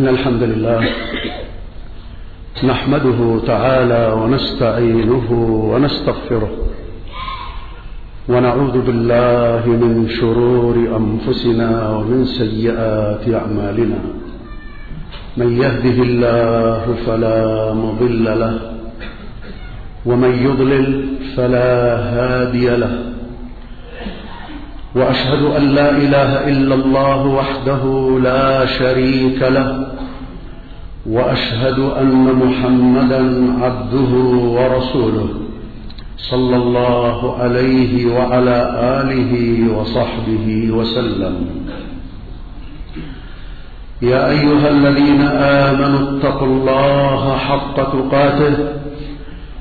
إن الحمد لله نحمده تعالى ونستعينه ونستغفره ونعوذ بالله من شرور أنفسنا ومن سيئات أعمالنا. من يهده الله فلا مضل له ومن يضلل فلا هادي له. وأشهد أن لا إله إلا الله وحده لا شريك له وأشهد أن محمدا عبده ورسوله صلى الله عليه وعلى آله وصحبه وسلم. يا أيها الذين آمنوا اتقوا الله حق تقاته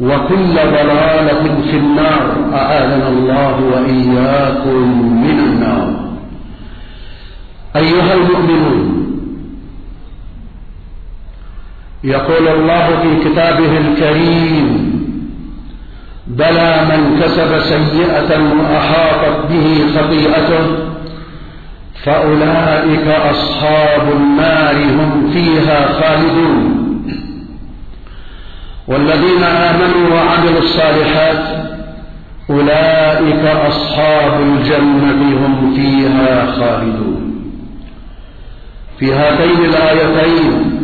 وكل ضلالة في النار. أعاذنا الله وإياكم من النار. أيها المؤمنون يقول الله في كتابه الكريم بلى من كسب سيئة وأحاطت به خطيئته فأولئك أصحاب النار هم فيها خالدون. والذين آمنوا وعملوا الصالحات أولئك أصحاب الجنة هم فيها خالدون. في هاتين الآيتين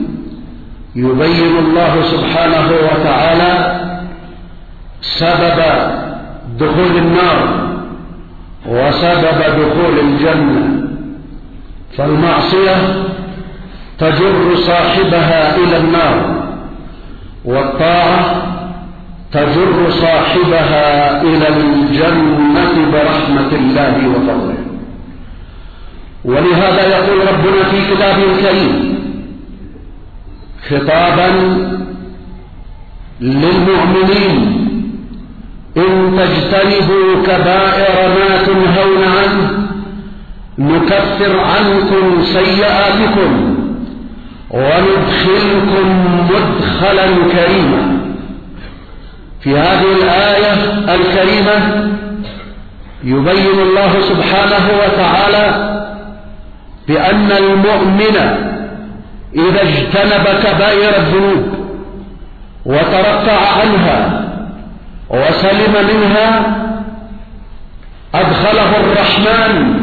يبين الله سبحانه وتعالى سبب دخول النار وسبب دخول الجنة فالمعصية تجر صاحبها إلى النار. والطاعة تجر صاحبها إلى الجنة برحمة الله وفضله. ولهذا يقول ربنا في كتابه الكريم خطابا للمؤمنين إن تجتنبوا كبائر ما تنهون عنه نكفر عنكم سيئاتكم. وندخلكم مدخلا كريما. في هذه الآية الكريمة يبين الله سبحانه وتعالى بأن المؤمن إذا اجتنب كبائر الذنوب وترقع عنها وسلم منها أدخله الرحمن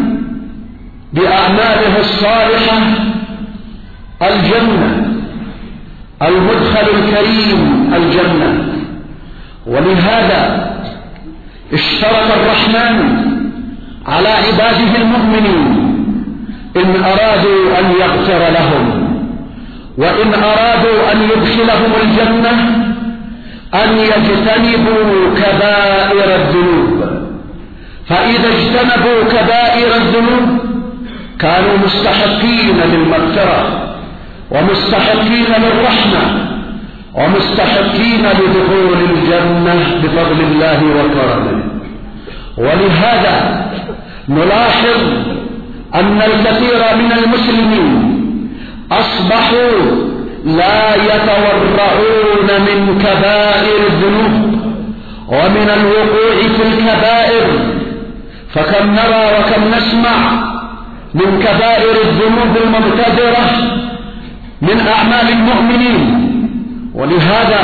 بأعماله الصالحة الجنة المدخل الكريم الجنة. ولهذا اشترط الرحمن على عباده المؤمنين إن أرادوا أن يغفر لهم وإن أرادوا أن يدخلهم الجنة أن يجتنبوا كبائر الذنوب. فإذا اجتنبوا كبائر الذنوب كانوا مستحقين للمغفرة. ومستحقين للرحمة ومستحقين لدخول الجنة بفضل الله وكرمه. ولهذا نلاحظ أن الكثير من المسلمين أصبحوا لا يتورعون من كبائر الذنوب ومن الوقوع في الكبائر. فكم نرى وكم نسمع من كبائر الذنوب المبتدرة من أعمال المؤمنين. ولهذا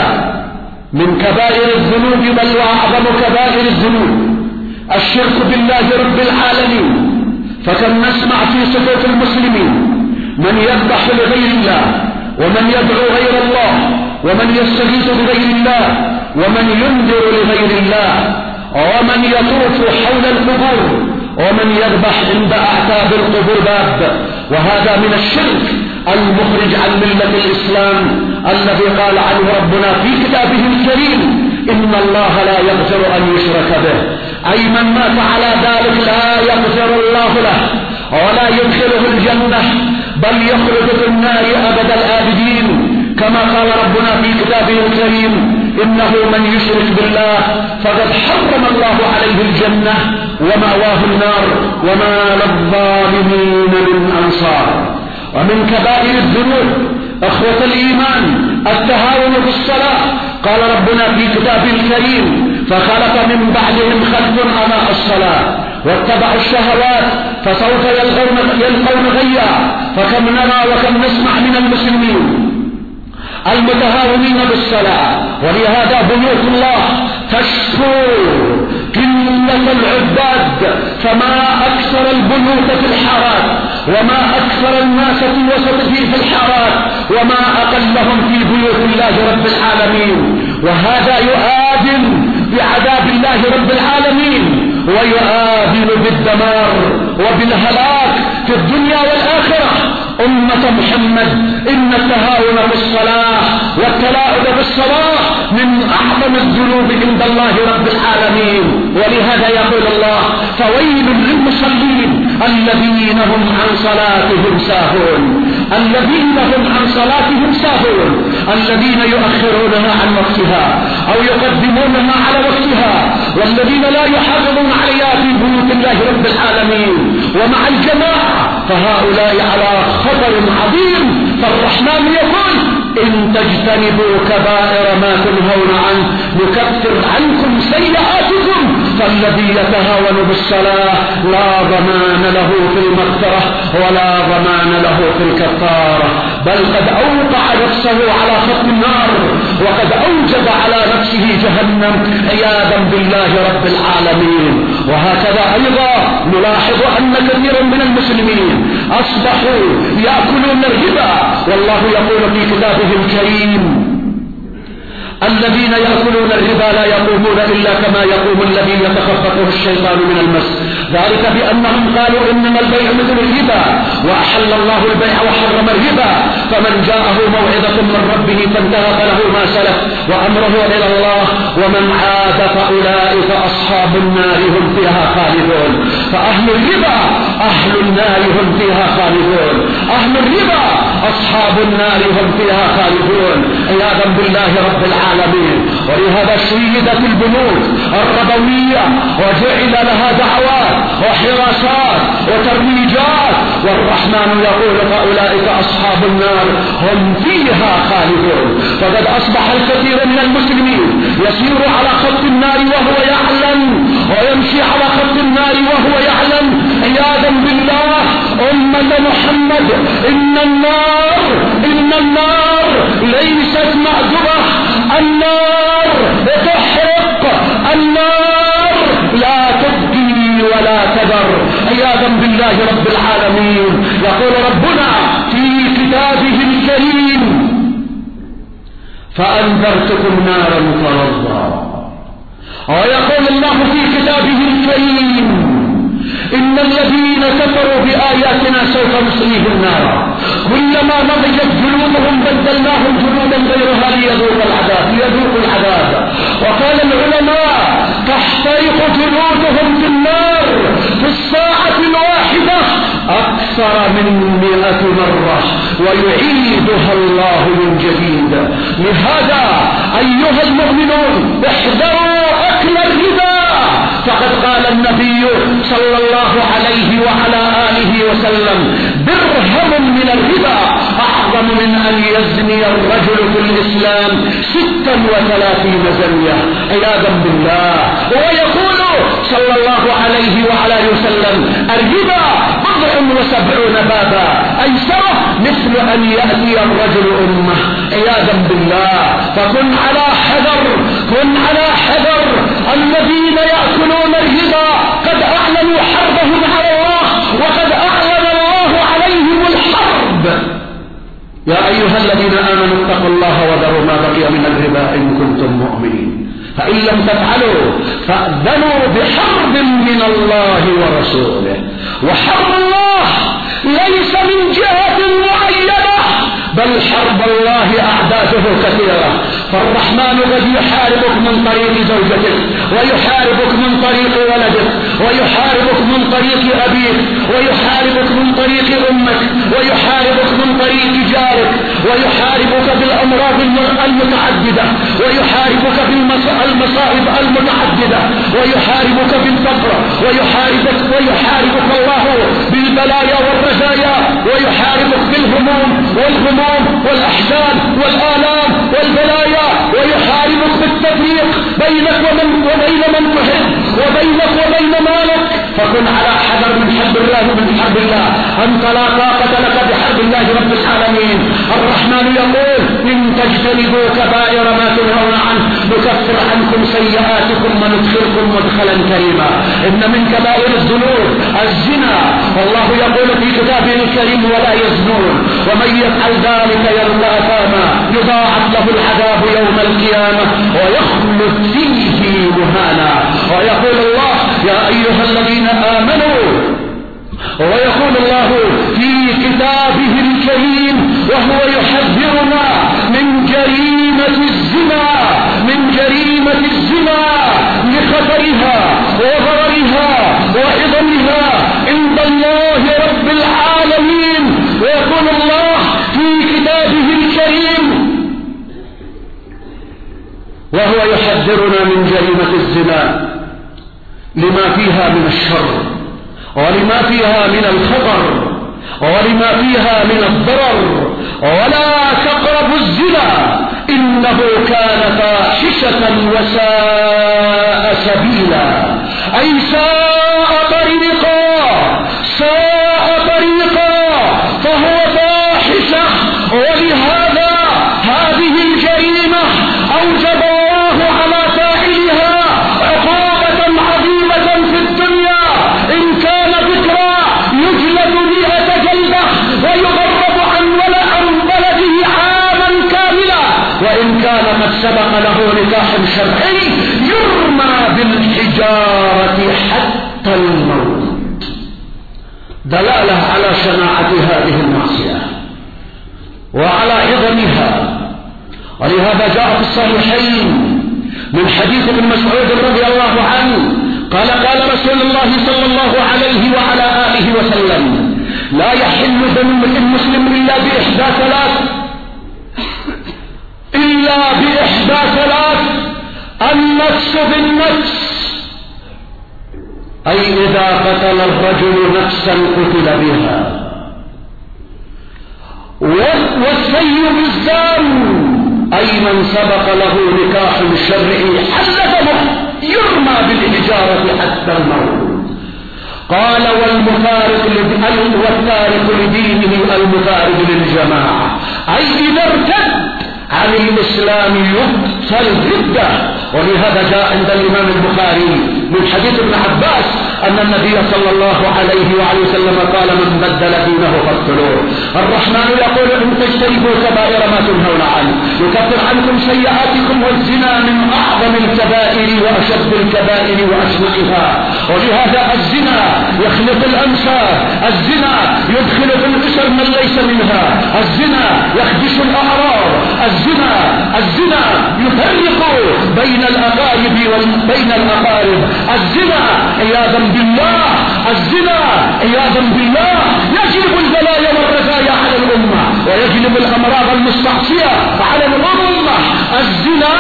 من كبائر الذنوب بل وأعظم كبائر الذنوب الشرك بالله رب العالمين. فكم نسمع في صفوف المسلمين من يذبح لغير الله ومن يدعو غير الله ومن يستغيث بغير الله ومن ينذر لغير الله ومن يطوف حول القبور ومن يذبح عند أعتاب القبور باب. وهذا من الشرك. المخرج عن ملة الإسلام الذي قال عنه ربنا في كتابه الكريم إن الله لا يغفر أن يشرك به. أي من مات على ذلك لا يغفر الله له ولا يدخله الجنة بل يخرج في النار أبد الآبدين. كما قال ربنا في كتابه الكريم إنه من يشرك بالله فقد حرم الله عليه الجنة ومأواه النار وما للظالمين من أنصار. ومن كبائر الذنوب أخوة الإيمان التهاون بالصلاة قال ربنا في كتابه الكريم فخلق من بعدهم خلف أماء الصلاة واتبعوا الشهوات فسوف يلقون, يلقون غيا فكم نرى وكم نسمع من المسلمين. المتهاونين بالصلاة ولهذا بيوت الله تشكو. قلة العباد فما أكثر البيوت في الحارات وما أكثر الناس في وسطه في الحارات وما أقلهم في بيوت الله رب العالمين. وهذا يؤذن بعذاب الله رب العالمين ويؤذن بالدمار وبالهلاك في الدنيا والآخرة. أمة محمد إن التهاون في الصلاة والتلاعب بالصلاة من أعظم الذنوب عند الله رب العالمين ولهذا يقول الله فويل للمصلين الذين هم عن صلاتهم ساهون. الذين هم عن صلاتهم ساهون. الذين يؤخرونها عن وقتها أو يقدمونها على وقتها. والذين لا يحافظون عليها في بيوت الله رب العالمين. ومع الجماعة فهؤلاء على خطر عظيم. فالرحمن يقول إن تجتنبوا كبائر ما تنهون عنه نكفر عنكم سيئاتكم فالذي يتهاون بالصلاة لا ضمان له في المغفرة ولا ضمان له في الكفارة. بل قد أوقع نفسه على خط النار وقد أوجب على نفسه جهنم. عياذا بالله رب العالمين. وهكذا أيضا نلاحظ أن كثيرا من المسلمين أصبحوا يأكلون الربا. والله يقول في كتابه الكريم الذين يأكلون الربا لا يقومون إلا كما يقوم الذي يتخبطه الشيطان من المس. ذلك بأنهم قالوا إنما البيع مثل الربا وأحل الله البيع وحرم الربا. فمن جاءه موعظة من ربه فانتهى فله ما سلف. وأمره إلى الله ومن عاد فأولئك أصحاب النار هم فيها خالدون. فأهل الربا أهل النار هم فيها خالدون. أهل الربا أصحاب النار هم فيها خالدون. عياذا بالله رب العالمين. ولهذا شيدت البنود الربوية وجعل لها دعوات وحراسات وترويجات والرحمن يقول فأولئك أصحاب النار هم فيها خالدون. فقد أصبح الكثير من المسلمين يسير على خط النار وهو يعلم ويمشي على خط النار وهو يعلم. عياذا بالله أمة محمد إن النار إن النار ليست معذبة. النار تحرق. النار لا تبقي ولا تذر عياذا بالله رب العالمين. يقول ربنا في كتابه الكريم فأنذرتكم نارا تلظى ويقول الله في كتابه الكريم إن الذين كفروا بآياتنا سوف نصليهم نارا. كلما نضجت جلودهم بدلناهم جلودا غيرها ليذوقوا العذاب ليذوقوا العذاب. وقال العلماء تحترق جلودهم في النار في الواحدة أكثر من مئة مرة ويعيدها الله من جديد. لهذا أيها المؤمنون احذروا أكل الربا. فقد قال النبي صلى الله عليه وعلى آله وسلم درهم من الربا أعظم من أن يزني الرجل في الإسلام ستا وثلاثين زنية. عياذا بالله. ويقول صلى الله عليه وعلى وسلم الربا بضع وسبعون بابا. أيسره مثل أن يأتي الرجل أمه. عياذا بالله. فكن على حذر. كن على حذر. الذين يأكلون الربا قد أعلنوا حربهم على الله وقد أعلن الله عليهم الحرب. يا أيها الذين آمنوا اتقوا الله وذروا ما بقي من الربا إن كنتم مؤمنين. فإن لم تفعلوا فأذنوا بحرب من الله ورسوله. وحرب ليس من جهة معينة بل حرب الله أعداده كثيرة. فالرحمن قد يحاربك من طريق زوجتك ويحاربك من طريق ولدك ويحاربك من طريق أبيك ويحاربك من طريق أمك ويحاربك من طريق جارك ويحاربك بالأمراض المتعددة ويحاربك بالمصائب المتعددة ويحاربك بالفقر ويحاربك ويحاربك الله بالبلايا والرزايا ويحاربك بالهموم والغموم والأحزان والآلام والبلايا ويحاربك بالتفريق بينك ومن وبين من تحب وبينك وبين مالك فكن على حذر من حرب الله ومن حرب الله. أنت لا طاقة لك بحرب الله رب العالمين. الرحمن يقول إن تجتنبوا كبائر ما تنهون عنه نكفر عنكم سيئاتكم وندخلكم مدخلا كريما. إن من كبائر الذنوب الزنا. والله يقول في كتابه الكريم ولا يزنون. ومن يفعل ذلك يلقى أثاما يضاعف له العذاب يوم القيامة ويخلد فيه مهانا. ويقول الله يا أيها الذين آمنوا ويقول الله في كتابه الكريم وهو يحذرنا من جريمة الزنا من جريمة الزنا لخطرها وضررها وعظمها عند الله رب العالمين. ويقول الله في كتابه الكريم وهو يحذرنا من جريمة الزنا. لما فيها من الشر ولما فيها من الخطر ولما فيها من الضرر ولا تقربوا الزنا إنه كان فاحشة وساء سبيلا أي ساء طريقا سبق له نكاح شرعي يرمى بالحجارة حتى الموت. دلالة على شناعة هذه المعصية وعلى عظمها. ولهذا جاء في الصحيحين من حديث ابن مسعود رضي الله عنه قال قال رسول الله صلى الله عليه وعلى آله وسلم لا يحل دم امرئ مسلم إلا بإحدى ثلاث إلا بإحدى ثلاث النفس بالنفس. أي إذا قتل الرجل نفسا قتل بها. والسيب الزان أي من سبق له نكاح شرعي حل دمه يرمى بالحجارة حتى الموت. قال والمفارق والتارك لدينه المفارق للجماعة. أي إذا ارتد عن الإسلام يقتل ردة ولهذا جاء عند الإمام البخاري من حديث ابن عباس أن النبي صلى الله عليه وآله وسلم قال من بدل دينه فاقتلوه. الرحمن يقول إن تجتنبوا كبائر ما تنهون عنه. يكفر عنكم سيئاتكم والزنا من أعظم الكبائر وأشد الكبائر وأشنعها ولهذا الزنا يخلق الأنساب الزنا يدخل في الأسر من ليس منها. الزنا يخدش الأعراض. الزنا الزنا يفرق بين الأقارب وبين الأقارب. الزنا عياذا بالله. الزنا عياذا بالله. يجلب البلايا والرزايا على الأمة ويجلب الأمراض المستعصية على الأمة. الزنا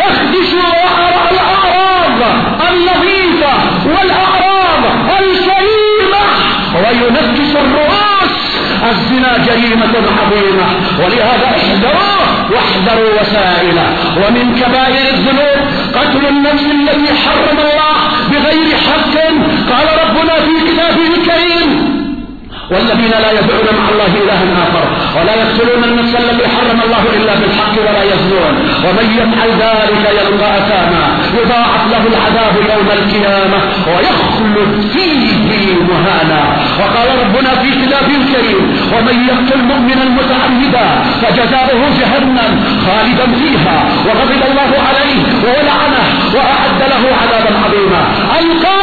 يخدش الأعراض النظيفة والأعراض الكريمة وينكس الرؤوس. الزنا جريمة عظيمة. ولهذا احذروه واحذروا وسائله ومن كبائر الذنوب قتل النفس التي حرم الله بغير حق. قال ربنا في كتابه الكريم والذين لا يدعون مع الله إلها آخر ولا يقتلون النفس التي حرم الله إلا بالحق ولا يزنون. ومن يفعل ذلك يلقى أثاما. يضاعف له العذاب يوم القيامة ويخلد فيه مهانا. وقال ربنا في كتابه الكريم ومن يقتل مؤمنا متعمدا فجزاؤه جهنم خالدا فيها. وغضب الله عليه ولعنه وأعد له عذابا عظيما. القاتل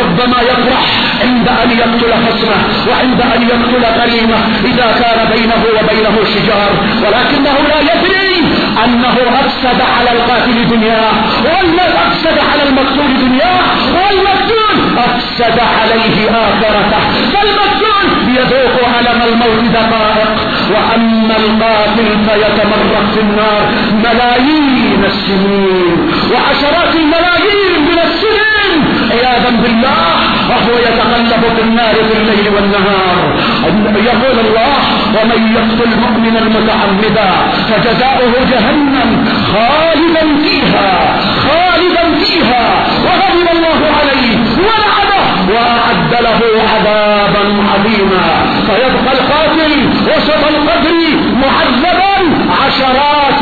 ربما يفرح عند أن يقتل خصمه وعند أن يقتل قريمه إذا كان بينه وبينه شجار. ولكنه لا يدري أنه أفسد على القاتل دنياه. ولا أفسد على المقتول دنياه. والمقتول أفسد عليه آخرته. فالمقتول يذوق ألم الموت دقائق. وأما القاتل فيتمرق في النار. ملايين السنين. وعشرات الملايين عياذا بالله وهو يتقلب في النار في الليل والنهار. يقول الله ومن يقتل مؤمنا متعمدا فجزاؤه جهنم خالدا فيها خالدا فيها. وغضب الله عليه ولعنه وأعد له عذابا عظيما. فيبقى القاتل وسط القدر معذبا عشرات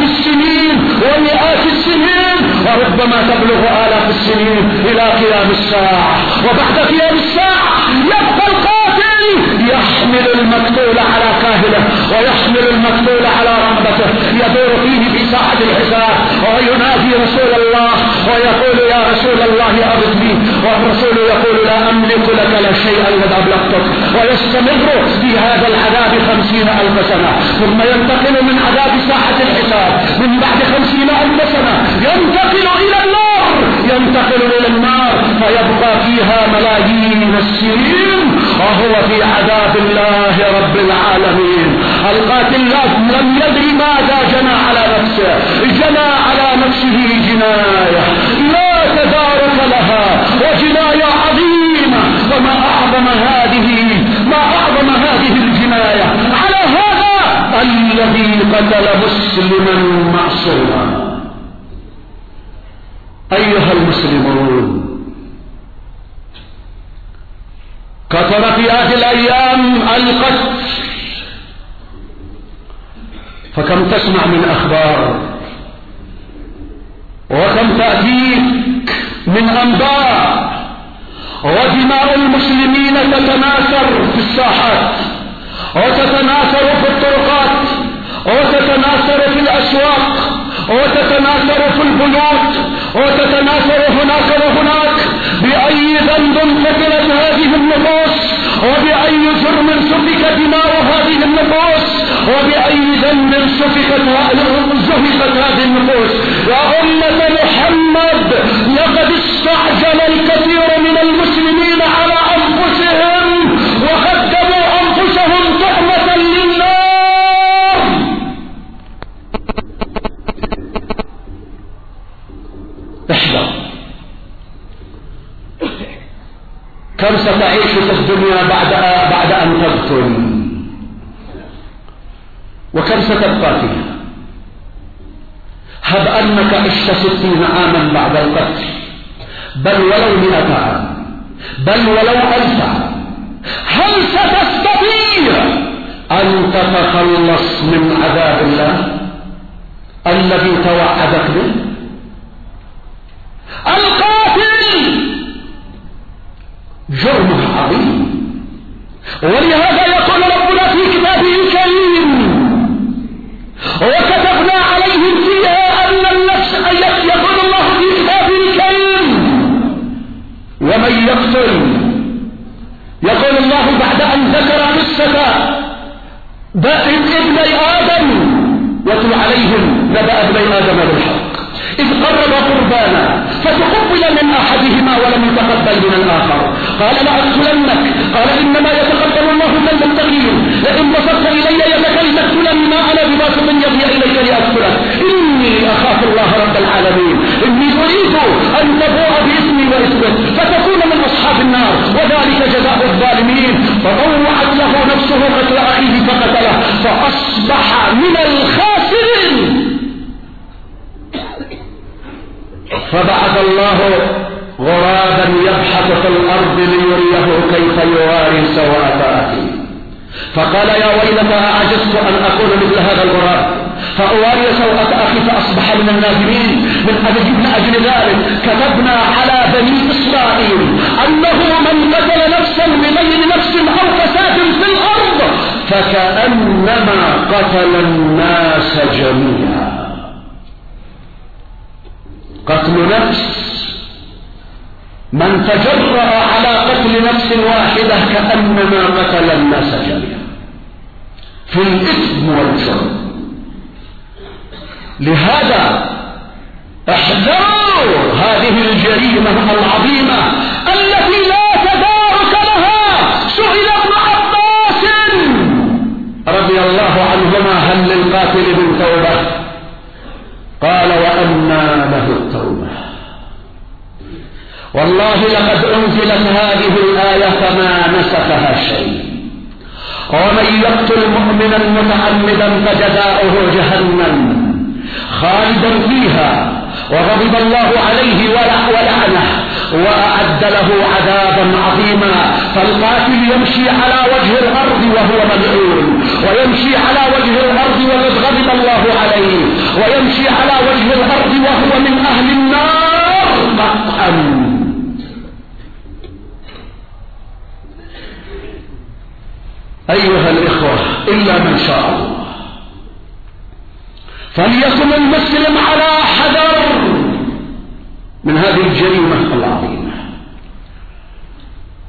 وربما تبلغ آلاف السنين إلى قيام الساعة. وبعد قيام الساعة يبقى القاتل يحمل المقتول على كاهله ويحمل المقتول على رغبته يدور فيه في ساعة الحساب وينادي رسول الله ويقول يا رسول الله أبدني والرسول يقول لا أملك لك لا شيئا قد أبلغتك ويستمر في هذا العذاب خمسين ألف سنة ثم ينتقل من عذاب ساحة الحساب من بعد خمسين ألف سنة ينتقل إلى النار. ينتقل إلى النار فيبقى فيها ملايين السنين. وهو في عذاب الله رب العالمين. القاتل لم يدري ماذا جنى على نفسه جنى على نفسه جناية. لا تدارك لها وجناية عظيمة. وما أعظم هذه ما أعظم هذه الجناية؟ على هذا الذي قتل مسلما معصوما. أيها المسلمون كثر في هذه الأيام القتل. فكم تسمع من أخبار وكم تأتيك من أنباء ودماء المسلمين تتناثر في الساحات وتتناثر في الطرقات وتتناثر في الأسواق. وتتناثر في البيوت وتتناثر هناك وهناك بأي ذنب قتلت هذه النفوس وبأي جرم سفك دماء هذه النفوس وبأي ذنب سفكت زهقت هذه النفوس. يا أمة محمد لقد استعجل الكثير من المسلمين كم ستعيش في الدنيا بعد بعد أن تقتل وكم ستبقى فيها؟ هب أنك عشت ستين عاما بعد القتل. بل ولو مئة عام. بل ولو ألف عام. هل ستستطيع أن تتخلص من عذاب الله الذي توعدك به؟ القاتل! جرمه عظيم. ولهذا يقول ربنا في كتابه الكريم وكتبنا عليهم فيها أن النفس يقول الله في كتابه الكريم. ومن يقتل يقول الله بعد أن ذكر قصة ابني آدم واتل عليهم نبأ ابني آدم بالحق. إذ قرب قربانا فتقبل من أحدهما ولم يتقبل من الآخر. قال لأقتلنك قال إنما يتقبل الله من المتقين لئن بسطت إلي يدك لتقتلني ما أنا بباسط يدي إليك لأقتلك إني أخاف الله رب العالمين. إني أريد أن تبوء باسمي واسمك فتكون من أصحاب النار. وذلك جزاء الظالمين. فطوعت له نفسه قتل أخيه فقتله. فأصبح من الخاسرين. فبعث الله الأرض ليريه كيف يواري سوءة أخيه فقال يا ويلتى أعجزت أن أكون مثل هذا الغراب. فأواري سوءة أخي فأصبح من النادمين من أجل, من أجل ذلك كتبنا على بني إسرائيل أنه من قتل نفسا بغير نفس أو فساد في الأرض فكأنما قتل الناس جميعا. قتل نفس من تجرأ على قتل نفس واحدة كأنما قتل الناس جميعا. في الإثم والجرم. لهذا احذروا هذه الجريمة العظيمة التي لا تدارك لها. سئل ابن عباس رضي الله عنهما هل للقاتل من توبة؟ قال وأنى له التوبة. والله لقد أنزلت هذه الآية فما نسخها شيء. ومن يقتل مؤمنا متعمدا فجزاؤه جهنم خالدا فيها وغضب الله عليه ولعنه وأعد له عذابا عظيما. فالقاتل يمشي على وجه الأرض وهو ملعون ويمشي على وجه الأرض وقد غضب الله عليه ويمشي على وجه الأرض وهو من أهل النار قطعا أيها الإخوة إلا من شاء الله. فليكن المسلم على حذر من هذه الجريمة العظيمة.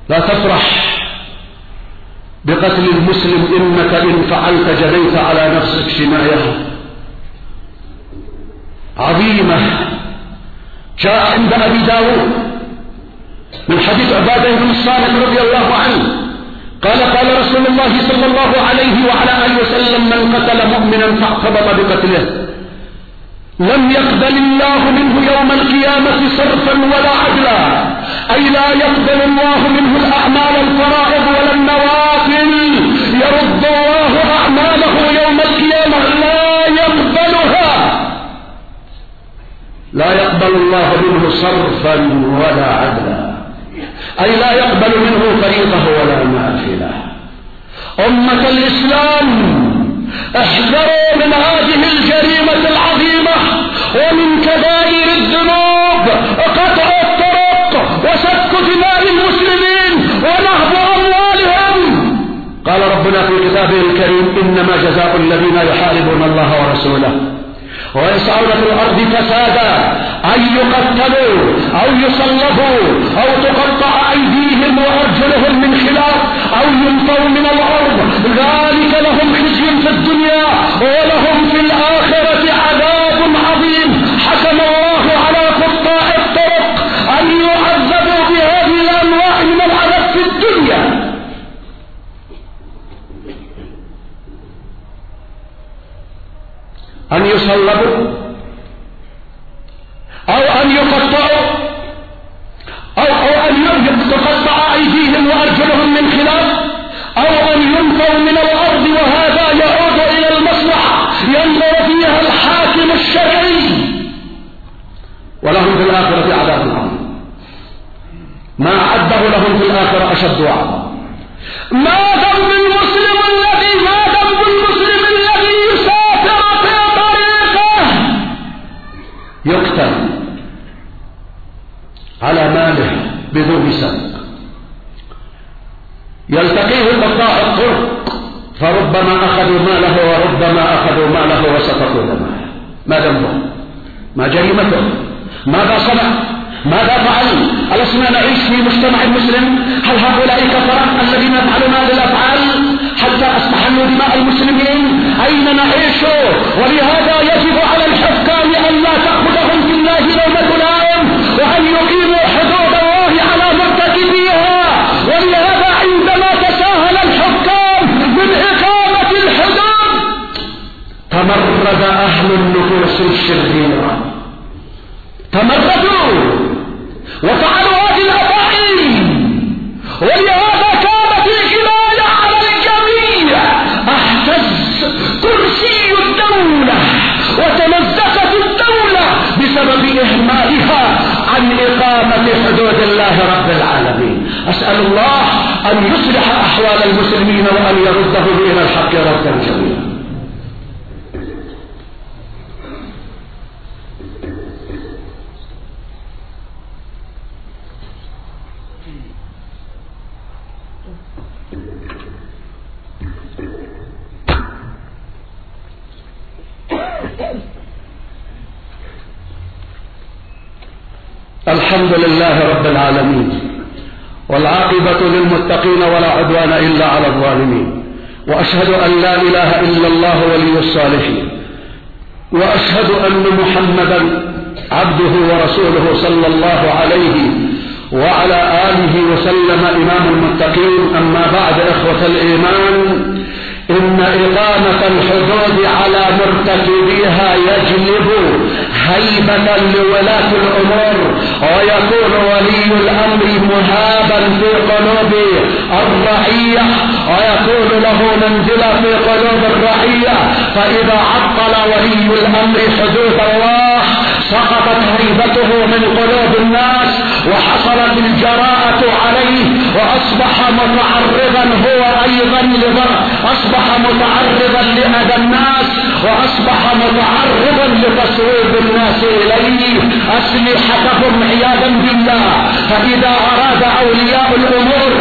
لا تفرح بقتل المسلم إنك إن فعلت جريت على نفسك جناية عظيمة. جاء عند أبي داود من حديث عبادة بن الصالح رضي الله عنه. قال قال رسول الله صلى الله عليه وعلى آله وسلم من قتل مؤمنا فاعتبط بقتله. لم يقبل الله منه يوم القيامة صرفا ولا عدلا. أي لا يقبل الله منه الأعمال الفرائض ولا النوافل. يرد الله أعماله يوم القيامة لا يقبلها. لا يقبل الله منه صرفا ولا عدلا. أي لا يقبل منه فريضة ولا نافلة أمة الإسلام أحذروا من هذه الجريمة العظيمة ومن كبائر الذنوب. قطع الطرق وسفك دماء المسلمين ونهب أموالهم. قال ربنا في كتابه الكريم إنما جزاء الذين يحاربون الله ورسوله. ويسعون في الأرض فسادا أن يقتلوا أو يصلبوا أو تقطع أيديهم وأرجلهم من خلاف أو ينفوا من الأرض ذلك لهم بدون سبب يلتقيه قطاع الطرق فربما أخذوا ماله وربما أخذوا ماله وسقطوا دمه ما ذنبه؟ ما جريمته؟ ماذا صنع؟ ماذا فعل؟ ألسنا نعيش في مجتمع مسلم؟ هل هؤلاء كفرة الذين يفعلون هذه الأفعال؟ حتى أستحلوا دماء المسلمين؟ أين نعيش ولهذا يجب على الحكام أن أهل النفوس الشريرة. تمردوا وفعلوا هذه الأفاعيل! ولهذا كانت الجبال على الجميع اهتز كرسي الدولة وتمزقت الدولة بسبب إهمالها عن إقامة حدود الله رب العالمين. أسأل الله أن يصلح أحوال المسلمين وأن يردهم إلى الحق ردا جميلا. الحمد لله رب العالمين والعاقبة للمتقين ولا عدوان إلا على الظالمين وأشهد أن لا إله إلا الله ولي الصالحين وأشهد أن محمدا عبده ورسوله صلى الله عليه وعلى آله وسلم إمام المتقين. أما بعد إخوة الإيمان إن إقامة الحدود على مرتكبيها يجلب هيبة لولاة الأمور ويكون ولي الأمر مهابا في قلوب الرعية ويكون له منزلة في قلوب الرعية. فإذا عطل ولي الأمر حدود الله سقطت هيبته من قلوب الناس وحصلت الجراءة عليه وأصبح متعرضا هو أيضا لضر أصبح متعرضا لأذى الناس وأصبح متعرضا لتصويب الناس إليه أسلحتهم عياذا بالله. فإذا أراد أولياء الأمور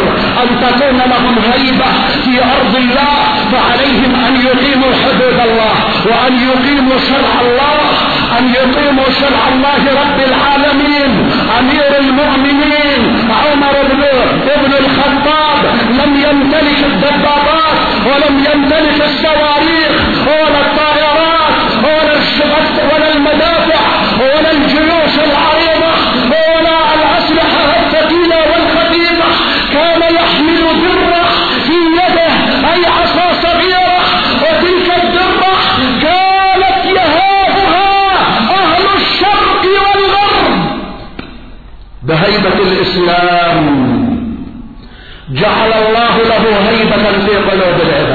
أن تكون لهم هيبة في أرض الله فعليهم أن يقيموا حدود الله وأن يقيموا شرع الله أن يقيموا شرع الله رب العالمين. أمير المؤمنين عمر بن ابن الخطاب لم يمتلك الدبابات ولم يمتلك الصواريخ. بهيبة الإسلام. جعل الله له هيبة في قلوب العباد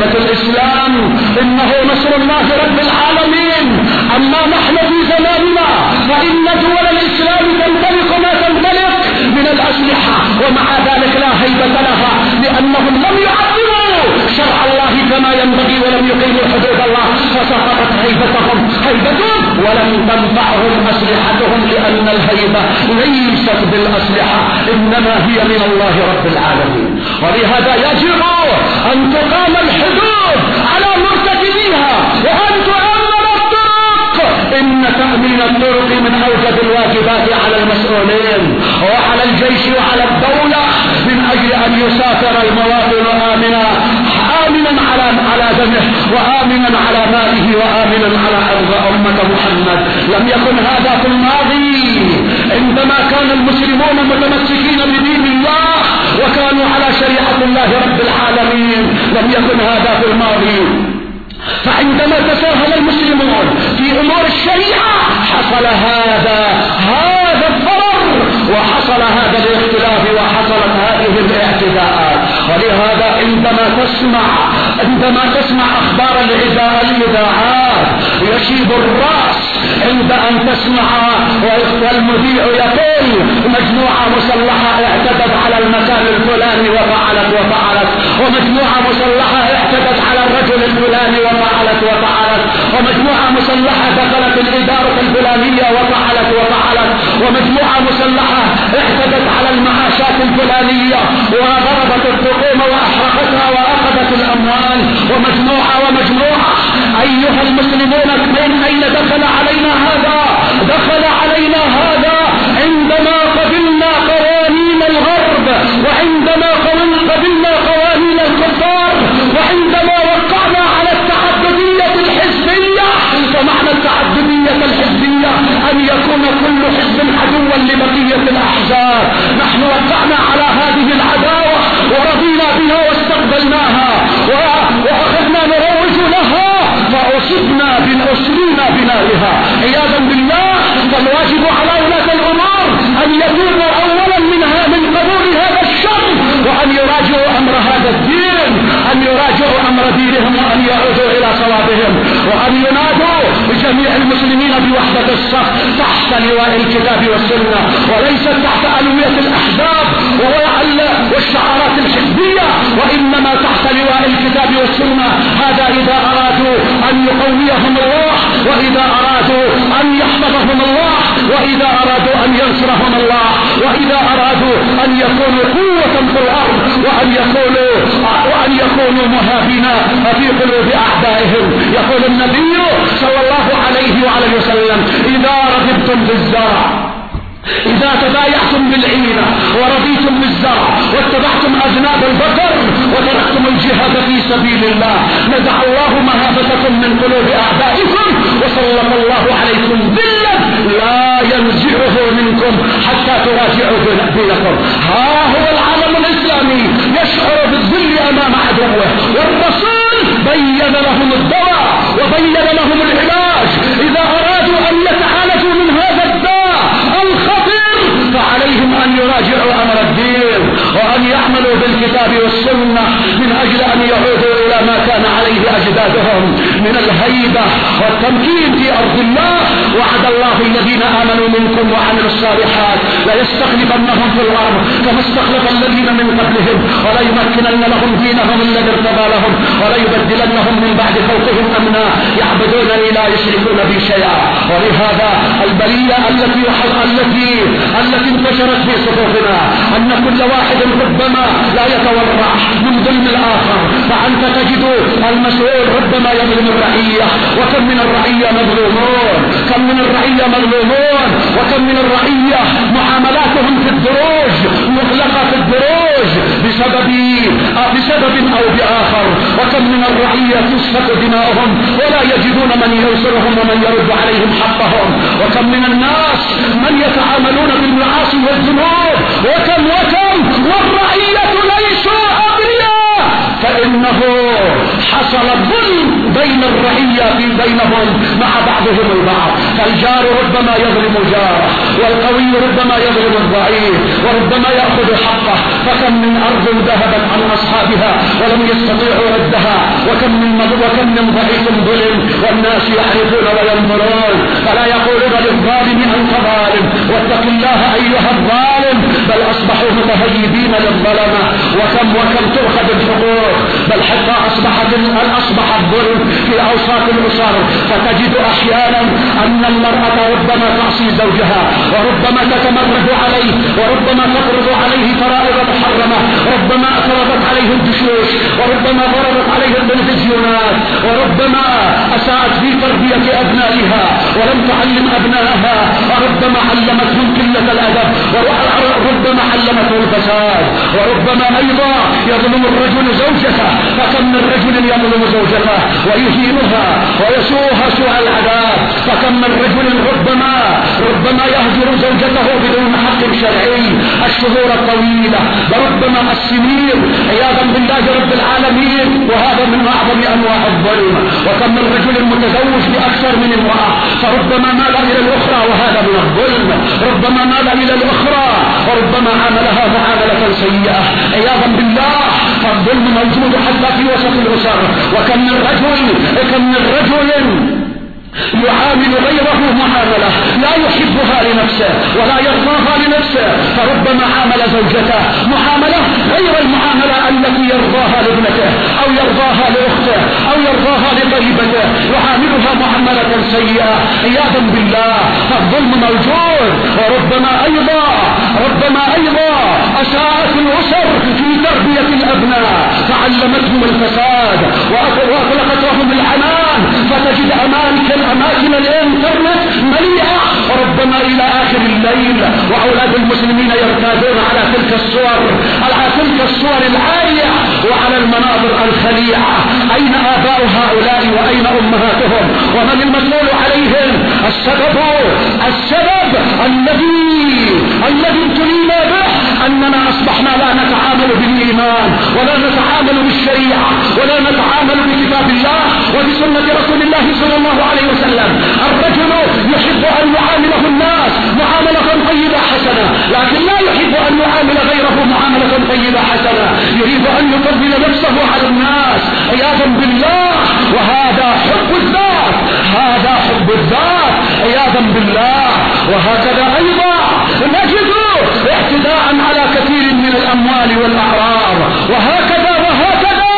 وهيبة الإسلام. إنه نصر الله رب العالمين. أما نحن في زماننا فإن دول الإسلام تنطلق ما تنطلق من الأسلحة ومع ذلك لا هيبة لها لأنهم لم يعظموا شرع كما ينبغي ولم يقيموا حدود الله فسقطت هيبتهم هيبتهم. ولم تنفعهم أسلحتهم لأن الهيبة ليست بالأسلحة إنما هي من الله رب العالمين. ولهذا يجب أن تقام الحدود على مرتكبيها وأن تؤمن الطرق. إن تأمين الطرق من أوجب الواجبات على المسؤولين وعلى الجيش وعلى الدولة من أجل أن يسافر المواطن آمنا. على دمه وآمنا على ماله وآمنا على أرض أمة محمد. لم يكن هذا في الماضي. عندما كان المسلمون متمسكين بدين الله وكانوا على شريعة الله رب العالمين لم يكن هذا في الماضي. فعندما تساهل المسلمون في أمور الشريعة حصل هذا. هذا وحصل هذا الاختلاف وحصلت هذه الاعتداءات. ولهذا عندما تسمع عندما تسمع أخبار الإذاعات يشيب الرأس عند أن تسمع والمذيع يقول مجموعة مسلحة اعتدت على المكان الفلاني وفعلت وفعلت ومجموعة مسلحة اعتدت على الرجل الفلاني وفعلت وفعلت ومجموعة مسلحة دخلت الإدارة الفلانية وفعلت وفعلت ومجموعة مسلحة اعتدت على المعاشات الفلانية وضربت الحكومة وأحرقتها وأخذت الأموال ومجموعة ومجموعة أيها المسلمون من أين دخل علينا هذا؟ دخل علينا هذا عندما قبلنا قوانين الغرب وعندما قبلنا قوانين الكفار وعندما وقعنا على التعددية الحزبية. فمعنى التعددية الحزبية؟ أن يكون كل حزب عدوا لبقية الأحزاب. نحن وقعنا على هذه العداوة ورضينا بها واستقبلناها. فأصبنا أسرينا بنائها. عياذا بالله فالواجب على ولاة الأمور أن يكونوا أولا منها من قبول هذا الشر وأن يراجعوا أمر هذا الدين أن يراجعوا أمر دينهم وأن يعودوا إلى صوابهم وأن ينادوا بجميع المسلمين بوحدة الصف تحت لواء الكتاب والسنة. وليست تحت ألوية الأحزاب والشعارات الحزبية وإنما تحت لواء الكتاب والسنة. هذا إذا أرادوا أن يقويهم الله وإذا أرادوا أن يحفظهم الله وإذا أرادوا أن ينصرهم الله. وإذا أرادوا أن يكونوا قوة في الأرض وأن يكونوا وأن يكونوا مهابين في قلوب أعدائهم. يقول النبي صلى الله عليه وعلى وسلم إذا رغبتم في الزرع إذا تبايعتم بالعينة ورضيتم بالزرع واتبعتم أذناب البقر وتركتم الجهاد في سبيل الله نزع الله مهابتكم من قلوب أعدائكم وسلط الله عليكم ذلا لا ينزعه منكم حتى تراجعوا دينكم ها هو العالم الإسلامي يشعر بالذل أمام عدوه والرسول بين لهم الدواء وبين لهم العلاج. إذا أرادوا أن يتعالجوا من هذا الداء الخطير فعليهم أن يراجعوا أمر الدين وأن يعملوا بالكتاب والسنة من أجل أن يعودوا إلى ما كان عليه أجدادهم من الهيبة والتمكين في أرض الله. وعد الله الذين آمنوا منكم وعملوا الصالحات ليستخلفنهم في الأرض كما استخلف الذين من قبلهم وليمكنن لهم دينهم الذي ارتضى لهم وليبدلنهم من بعد خوفهم أمنا يعبدونني لا يشركون بي شيئا. ولهذا البلية التي التي التي انتشرت في صفوفنا أن كل واحد ربما لا يتورع من ظلم الآخر. فأنت تجد المسؤول ربما يظلم الرعية. وكم من الرعية مظلومون؟ كم من الرعية مظلومون؟ وكم من الرعية معاملاتهم في الدروج مغلقة في الدروج بسبب بسبب أو بآخر. وكم من الرعية تسفك دماؤهم ولا يجدون من ينصرهم ومن يرد عليهم حقهم. وكم من الناس من يتعاملون بالمعاصي والذنوب. وكم وكم والرعية ليسوا فإنه حصل الظلم بين الرعية في بينهم مع بعضهم البعض. فالجار ربما يظلم جاره والقوي ربما يظلم الضعيف وربما يأخذ حقه. فكم من أرض ذهبت عن أصحابها ولم يستطيعوا ردها؟ وكم من وكم من ضعيف ظلم والناس يحرفون وينظرون؟ فلا يقولون للظالم أنت ظالم. واتق الله أيها الظالم بل أصبحوا متهيبين للظلمة. وكم وكم تؤخذ الحقوق بل حتى أصبحت أصبح الظلم في أوساط الأسر فتجد أحيانا أن المرأة ربما تعصي زوجها وربما تتمرد عليه وربما تفرض عليه فرائض محرمة ربما أفرضت عليه الدشوش وربما ضربت عليه التلفزيونات وربما أساءت في تربية أبنائها ولم تعلم أبنائها وربما علمتهم قلة الأدب وربما علمته الفساد وربما أيضا يظلم الرجل زوجته فكم من رجل يظلم زوجته ويهينها ويسوءها سوء العذاب. فكم من رجل ربما ربما يهجر زوجته بدون حق شرعي. الشهور الطويلة. وربما السنين. عياذا بالله رب العالمين. وهذا من أعظم أنواع الظلم. وكم من رجل متزوج بأكثر من امرأة. فربما مال إلى الأخرى. وهذا من الظلم. ربما مال إلى الأخرى. وربما عاملها معاملة سيئة. عياذا بالله. فالظلم موجود حتى في وسط الأسر وكم من رجل كم من رجل يعامل غيره معاملة. لا يحبها لنفسه ولا يرضاها لنفسه. فربما عامل زوجته معاملة غير المعاملة التي يرضاها لابنته أو يرضاها لأخته أو يرضاها لقريبته يعاملها معاملة سيئة. عياذا بالله. فالظلم موجود. وربما أيضا ربما أيضا أساءت الأسر في تربية الأبناء. فعلمتهم الفساد وأغلقت لهم العنان فتجد أمامك الأماكن الإنترنت مليئة. وربما إلى آخر الليل وأولاد المسلمين يرتادون على تلك الصور على تلك الصور العالية وعلى المناظر الخليعة. أين آباء هؤلاء وأين أمهاتهم؟ ومن المسؤول عليهم؟ السبب السبب الذي الذي ابتلينا به أننا أصبحنا لا نتعامل بالإيمان ولا نتعامل بالشريعة ولا نتعامل بكتاب الله وبسنة رسول الله صلى الله عليه وسلم. الرجل يحب أن يعامله الناس معاملة طيبة حسنة لكن لا يحب أن يعامل غيره معاملة طيبة حسنة. يريد أن يفضل نفسه على الناس. عياذا بالله! وهذا حب الذات هذا حب الذات عياذا بالله! وهكذا أيضا نجد اعتداء على كثير من الأموال والأعراض وهكذا وهكذا.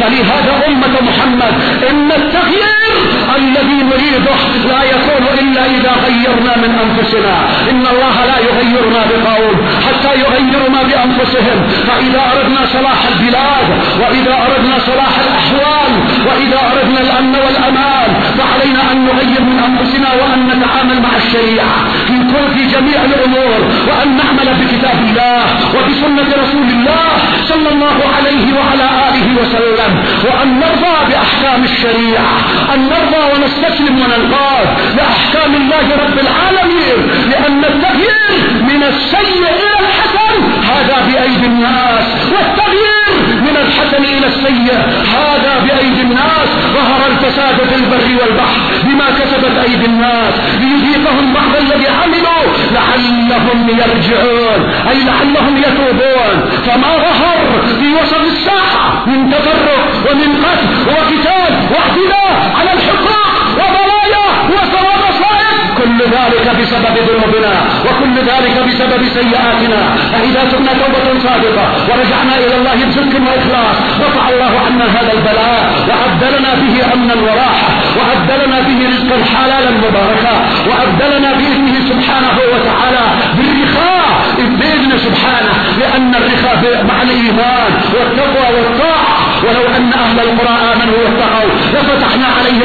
فلهذا أمة محمد إن التغيير الذي نريده لا يكون إلا إذا غيرنا من أنفسنا. إن الله لا يغيرنا بقول حتى يغيروا ما بأنفسهم. فإذا أردنا صلاح البلاد وإذا أردنا صلاح الأحوال وإذا أردنا الأمن والأمان فعلينا أن نغير من أنفسنا وأن نتعامل مع الشريعة. في كل في جميع الأمور وأن نعمل بكتاب الله وبسنة رسول الله صلى الله عليه وعلى آله وسلم وأن نرضى بأحكام الشريعة أن نرضى ونستسلم وننقاد لأحكام الله رب العالمين لأن التغيير السيء إلى الحسن. هذا بأيدي الناس. والتغيير من الحسن إلى السيء. هذا بأيدي الناس. ظهر الفساد في البر والبحر بما كسبت أيدي الناس. ليذيقهم بعض الذي عملوا. لعلهم يرجعون. أي لعلهم يتوبون. فما ظهر في وسط الساحة من تفرق ومن قتل وقتال واعتداء على الحكام وبلايا وسواد صائب كل ذلك بسبب ذنوبنا وكل ذلك بسبب سيئاتنا. فإذا تبنا توبة صادقة ورجعنا إلى الله بصدق وإخلاص رفع الله عنا هذا البلاء وأبدلنا به أمنا وراحة وأبدلنا به رزقا حلالا مباركا وأبدلنا بإذنه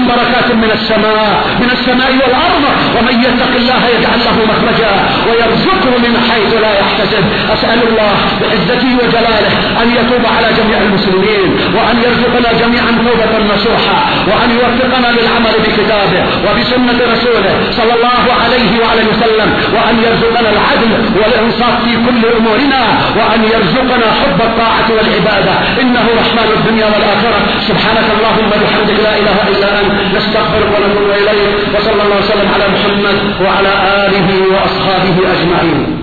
بركات من السماء من السماء والأرض. ومن يتق الله يجعل له مخرجا ويرزقه من حيث لا يحتسب. أسأل الله بعزته وجلاله أن يتوب على جميع المسلمين وأن يرزقنا جميعا توبة نصوحا وأن يوفقنا للعمل بكتابه وبسنة رسوله صلى الله عليه وعلى وسلم وأن يرزقنا العدل والإنصاف في كل أمورنا وأن يرزقنا حب الطاعة والعبادة. إنه رحمن الدنيا والآخرة. سبحانك اللهم وبحمدك لا إله إلا أنت. نستغفرك ونتوب إليك وصلى الله وسلم على محمد وعلى آله وأصحابه أجمعين.